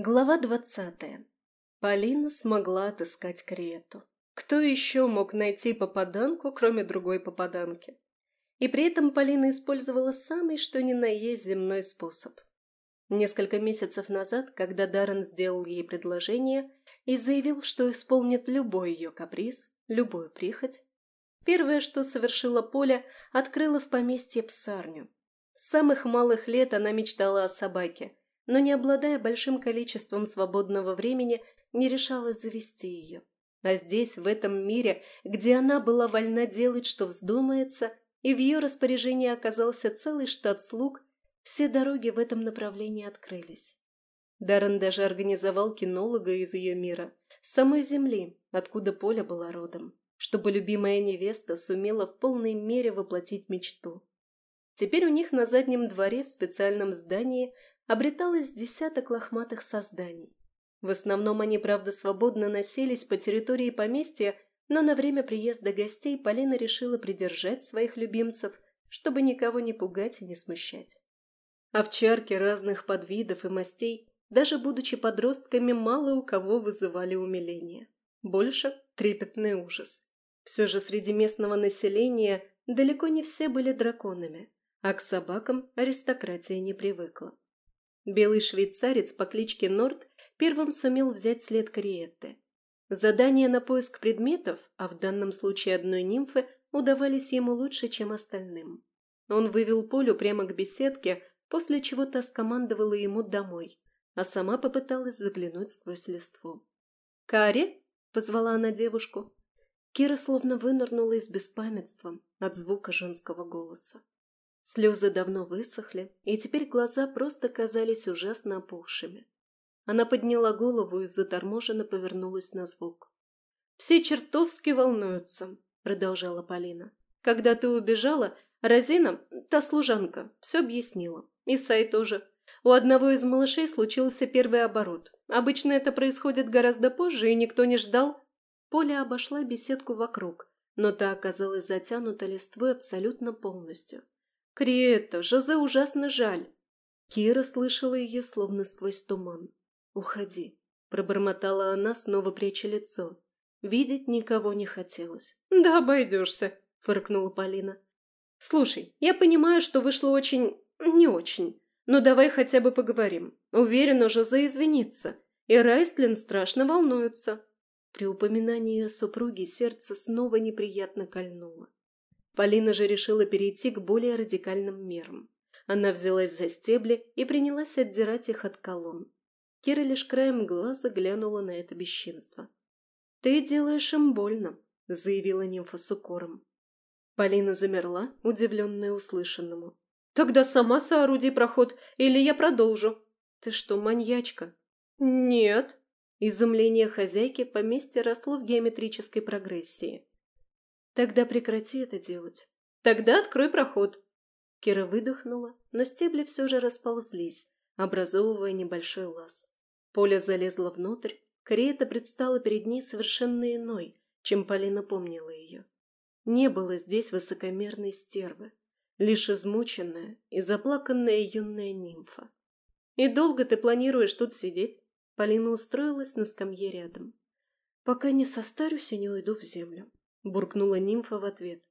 Глава двадцатая. Полина смогла отыскать Криету. Кто еще мог найти попаданку, кроме другой попаданки? И при этом Полина использовала самый что ни на есть земной способ. Несколько месяцев назад, когда Даррен сделал ей предложение и заявил, что исполнит любой ее каприз, любую прихоть, первое, что совершила Поля, открыла в поместье псарню. С самых малых лет она мечтала о собаке, но не обладая большим количеством свободного времени, не решалась завести ее. А здесь, в этом мире, где она была вольна делать, что вздумается, и в ее распоряжении оказался целый штат слуг, все дороги в этом направлении открылись. Даррен даже организовал кинолога из ее мира, с самой земли, откуда Поля была родом, чтобы любимая невеста сумела в полной мере воплотить мечту. Теперь у них на заднем дворе в специальном здании обреталось десяток лохматых созданий. В основном они, правда, свободно носились по территории поместья, но на время приезда гостей Полина решила придержать своих любимцев, чтобы никого не пугать и не смущать. Овчарки разных подвидов и мастей, даже будучи подростками, мало у кого вызывали умиление. Больше – трепетный ужас. Все же среди местного населения далеко не все были драконами, а к собакам аристократия не привыкла. Белый швейцарец по кличке Норд первым сумел взять след Кариетты. Задания на поиск предметов, а в данном случае одной нимфы, удавались ему лучше, чем остальным. Он вывел Полю прямо к беседке, после чего та скомандовала ему домой, а сама попыталась заглянуть сквозь листву. «Кари?» — позвала она девушку. Кира словно вынырнула из беспамятства от звука женского голоса. Слезы давно высохли, и теперь глаза просто казались ужасно опухшими. Она подняла голову и заторможенно повернулась на звук. «Все чертовски волнуются», — продолжала Полина. «Когда ты убежала, Розина, та служанка, все объяснила. И Сай тоже. У одного из малышей случился первый оборот. Обычно это происходит гораздо позже, и никто не ждал». Поля обошла беседку вокруг, но та оказалась затянута листвой абсолютно полностью. «Криетта, Жозе ужасно жаль!» Кира слышала ее словно сквозь туман. «Уходи», — пробормотала она, снова пряча лицо. Видеть никого не хотелось. «Да обойдешься», — фыркнула Полина. «Слушай, я понимаю, что вышло очень... не очень. Но давай хотя бы поговорим. Уверена, Жозе извинится. И Райстлин страшно волнуется». При упоминании о супруге сердце снова неприятно кольнуло. Полина же решила перейти к более радикальным мерам. Она взялась за стебли и принялась отдирать их от колонн. Кира лишь краем глаза глянула на это бесчинство. «Ты делаешь им больно», — заявила нимфа с укором. Полина замерла, удивленная услышанному. «Тогда сама сооруди проход, или я продолжу». «Ты что, маньячка?» «Нет». Изумление хозяйки поместья росло в геометрической прогрессии. Тогда прекрати это делать. Тогда открой проход. Кира выдохнула, но стебли все же расползлись, образовывая небольшой лаз. Поля залезла внутрь, Криета предстала перед ней совершенно иной, чем Полина помнила ее. Не было здесь высокомерной стервы, лишь измученная и заплаканная юная нимфа. «И долго ты планируешь тут сидеть?» Полина устроилась на скамье рядом. «Пока не состарюсь и не уйду в землю», — буркнула нимфа в ответ.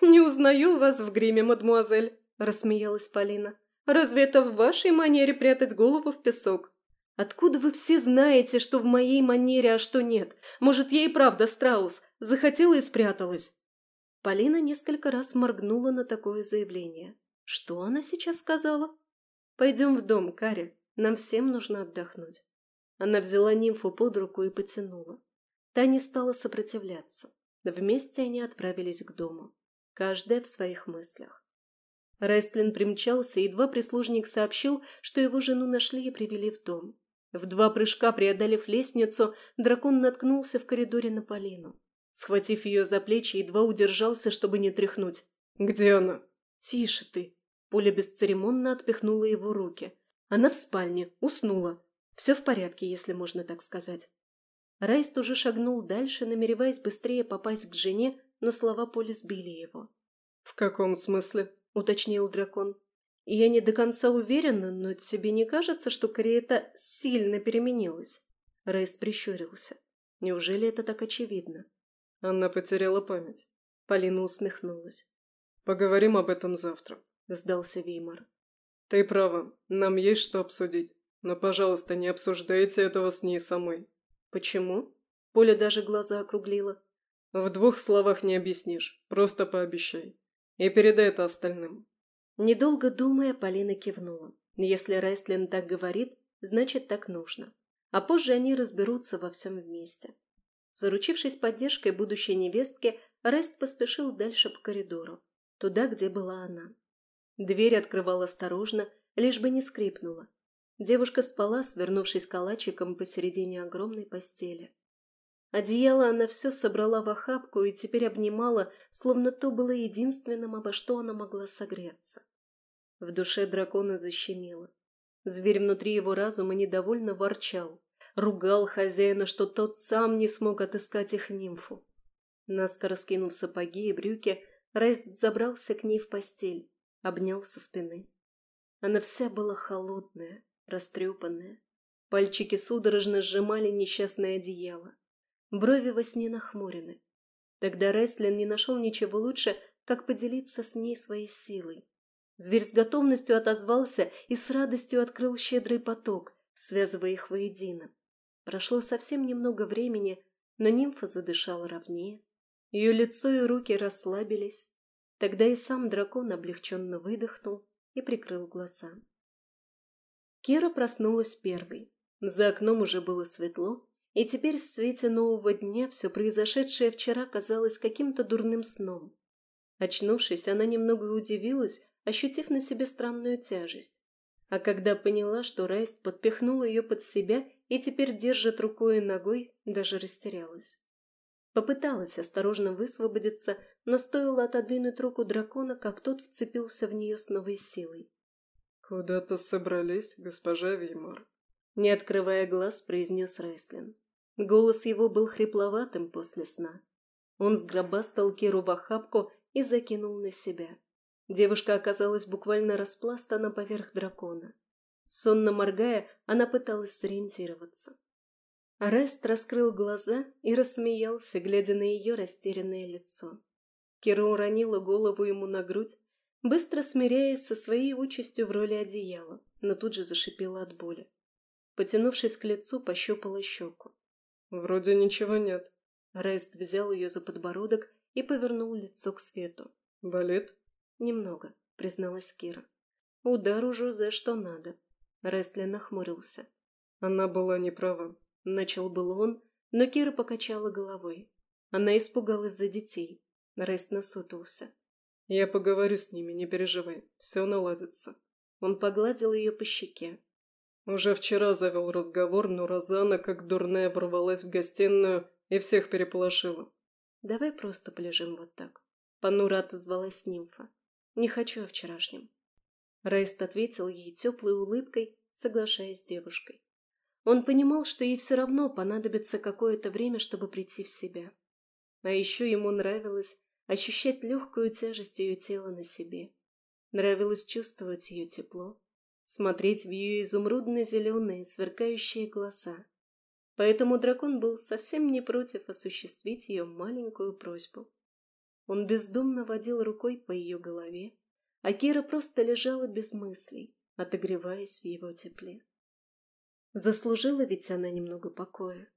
«Не узнаю вас в гриме, мадмуазель», — рассмеялась Полина. «Разве это в вашей манере прятать голову в песок?» «Откуда вы все знаете, что в моей манере, а что нет? Может, ей правда страус? Захотела и спряталась?» Полина несколько раз моргнула на такое заявление. «Что она сейчас сказала?» «Пойдем в дом, Кари. Нам всем нужно отдохнуть». Она взяла нимфу под руку и потянула. Та не стала сопротивляться. Вместе они отправились к дому, каждая в своих мыслях. Рестлин примчался, и едва прислужник сообщил, что его жену нашли и привели в дом. В два прыжка преодолев лестницу, дракон наткнулся в коридоре на Полину. Схватив ее за плечи, едва удержался, чтобы не тряхнуть. «Где она?» «Тише ты!» Поля бесцеремонно отпихнула его руки. Она в спальне, уснула. Все в порядке, если можно так сказать. Райст уже шагнул дальше, намереваясь быстрее попасть к жене, но слова Поли сбили его. «В каком смысле?» — уточнил дракон. Я не до конца уверена, но тебе не кажется, что Кариэта сильно переменилась?» Рейс прищурился. «Неужели это так очевидно?» Она потеряла память. Полина усмехнулась. «Поговорим об этом завтра», — сдался Веймар. «Ты права, нам есть что обсудить. Но, пожалуйста, не обсуждайте этого с ней самой». «Почему?» Поля даже глаза округлила. «В двух словах не объяснишь, просто пообещай. И передай это остальным». Недолго думая, Полина кивнула. Если Рестлин так говорит, значит так нужно. А позже они разберутся во всем вместе. Заручившись поддержкой будущей невестки, Рест поспешил дальше по коридору, туда, где была она. Дверь открывал осторожно, лишь бы не скрипнула. Девушка спала, свернувшись калачиком посередине огромной постели. Одеяло она все собрала в охапку и теперь обнимала, словно то было единственным, обо что она могла согреться. В душе дракона защемило. Зверь внутри его разума недовольно ворчал, ругал хозяина, что тот сам не смог отыскать их нимфу. Наскоро скинув сапоги и брюки, Райст забрался к ней в постель, обнял со спины. Она вся была холодная, растрепанная. Пальчики судорожно сжимали несчастное одеяло. Брови во сне нахмурены. Тогда Рестлин не нашел ничего лучше, как поделиться с ней своей силой. Зверь с готовностью отозвался и с радостью открыл щедрый поток, связывая их воедино. Прошло совсем немного времени, но нимфа задышала ровнее. Ее лицо и руки расслабились. Тогда и сам дракон облегченно выдохнул и прикрыл глаза. Кира проснулась первой. За окном уже было светло, и теперь в свете нового дня все произошедшее вчера казалось каким-то дурным сном. Очнувшись, она немного удивилась, ощутив на себе странную тяжесть. А когда поняла, что Райст подпихнул ее под себя и теперь держит рукой и ногой, даже растерялась. Попыталась осторожно высвободиться, но стоило отодвинуть руку дракона, как тот вцепился в нее с новой силой. «Куда-то собрались, госпожа Веймар?» Не открывая глаз, произнес Райстлин. Голос его был хрипловатым после сна. Он сгробастал Киру в охапку и закинул на себя. Девушка оказалась буквально распластана поверх дракона. Сонно моргая, она пыталась сориентироваться. Арест раскрыл глаза и рассмеялся, глядя на ее растерянное лицо. Кира уронила голову ему на грудь, быстро смиряясь со своей участью в роли одеяла, но тут же зашипела от боли. Потянувшись к лицу, пощупала щеку. «Вроде ничего нет». Рест взял ее за подбородок и повернул лицо к свету. «Болит?» «Немного», — призналась Кира. «Удар у Жозе что надо». Рестли нахмурился. «Она была не права. Начал был он, но Кира покачала головой. Она испугалась за детей. Рест насутился. «Я поговорю с ними, не переживай. Все наладится». Он погладил ее по щеке. Уже вчера завел разговор, но Розана, как дурная, ворвалась в гостиную и всех переполошила. «Давай просто полежим вот так», — понуро отозвалась нимфа. «Не хочу о вчерашнем». Рейст ответил ей теплой улыбкой, соглашаясь с девушкой. Он понимал, что ей все равно понадобится какое-то время, чтобы прийти в себя. А еще ему нравилось ощущать легкую тяжесть ее тела на себе. Нравилось чувствовать ее тепло, смотреть в ее изумрудно-зеленые, сверкающие глаза. Поэтому дракон был совсем не против осуществить ее маленькую просьбу. Он бездумно водил рукой по ее голове, а Кира просто лежала без мыслей, отогреваясь в его тепле. Заслужила ведь она немного покоя.